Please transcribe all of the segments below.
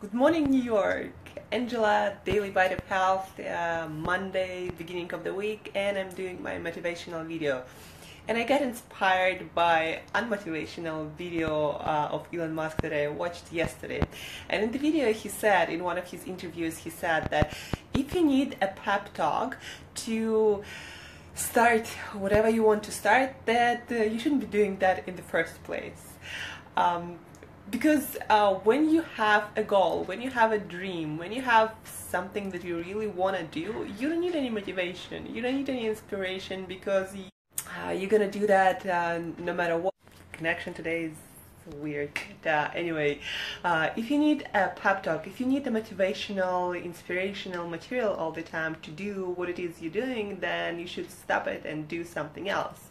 Good morning, New York. Angela, Daily Bite of Health, uh, Monday, beginning of the week, and I'm doing my motivational video. And I got inspired by unmotivational video uh, of Elon Musk that I watched yesterday. And in the video, he said, in one of his interviews, he said that if you need a pep talk to start whatever you want to start, that uh, you shouldn't be doing that in the first place. Um, because uh, when you have a goal, when you have a dream, when you have something that you really want to do, you don't need any motivation, you don't need any inspiration because you, uh, you're gonna do that uh, no matter what. Connection today is weird. Anyway, uh, if you need a pep talk, if you need a motivational, inspirational material all the time to do what it is you're doing, then you should stop it and do something else.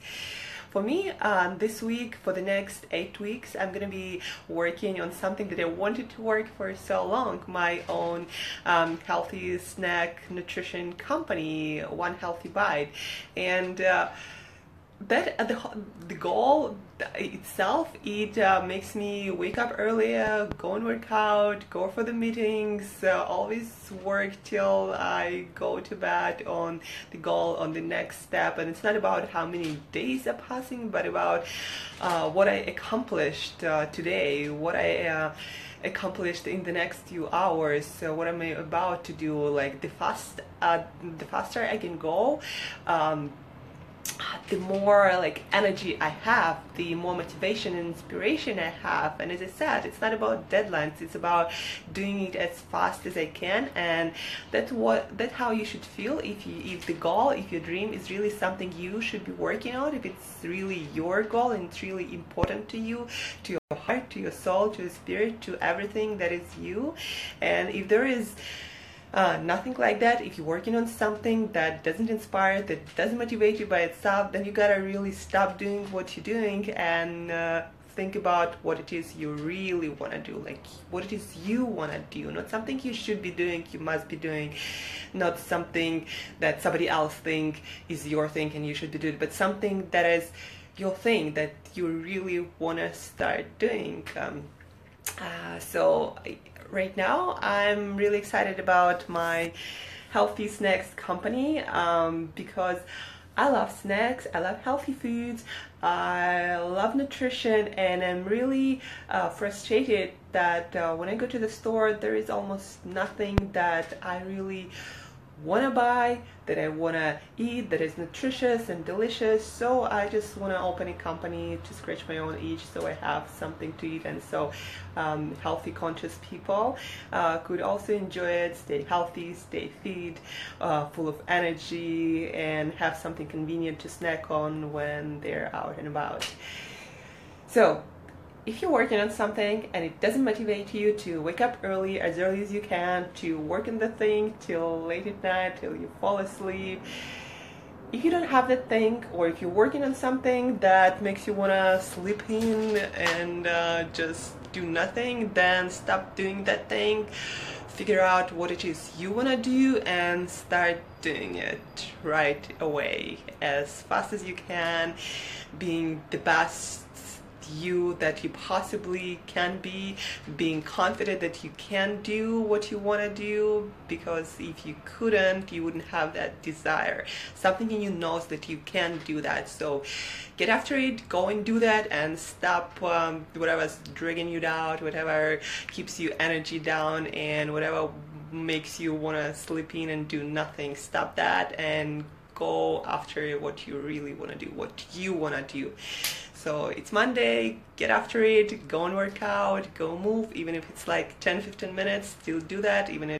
For me, um, this week, for the next eight weeks, I'm to be working on something that I wanted to work for so long my own um, healthy snack nutrition company, One Healthy Bite. And uh, that uh, the the goal itself it uh, makes me wake up earlier go and work out go for the meetings uh, always work till i go to bed on the goal on the next step. And it's not about how many days are passing but about uh, what i accomplished uh, today what i uh, accomplished in the next few hours. So what am i about to do? Like the fast the faster i can go um, the more like energy I have, the more motivation and inspiration I have. And as I said, it's not about deadlines. It's about doing it as fast as I can. And that's what that's how you should feel if you if the goal, if your dream is really something you should be working on, if it's really your goal and it's really important to you, to your heart, to your soul, to your spirit, to everything that is you. And if there is uh, nothing like that. If you're working on something that doesn't inspire, that doesn't motivate you by itself, then you gotta really stop doing what you're doing and uh, think about what it is you really want to do like what it is you want to do. Not something you should be doing you must be doing. Not something that somebody else think is your thing and you should be doing but something that is your thing that you really want to start doing. Um, uh, so right now I'm really excited about my healthy snacks company um, because I love snacks, I love healthy foods, I love nutrition and I'm really uh, frustrated that uh, when I go to the store there is almost nothing that I really want to buy, that I want to eat, that is nutritious and delicious. So I just want to open a company to scratch my own itch so I have something to eat. And so um, healthy, conscious people uh, could also enjoy it, stay healthy, stay fit, uh, full of energy, and have something convenient to snack on when they're out and about. So if you're working on something and it doesn't motivate you to wake up early as early as you can to work on the thing till late at night till you fall asleep if you don't have that thing or if you're working on something that makes you want to sleep in and uh, just do nothing then stop doing that thing. Figure out what it is you want to do and start doing it right away as fast as you can. Being the best you that you possibly can be, being confident that you can do what you want to do because if you couldn't, you wouldn't have that desire. Something in you knows that you can do that. So get after it, go and do that and stop um, whatever's dragging you down, whatever keeps you energy down and whatever makes you want to sleep in and do nothing. Stop that and go after what you really want to do, what you want to do. So it's Monday, get after it, go and work out, go move, even if it's like 10 15 minutes, still do that, even if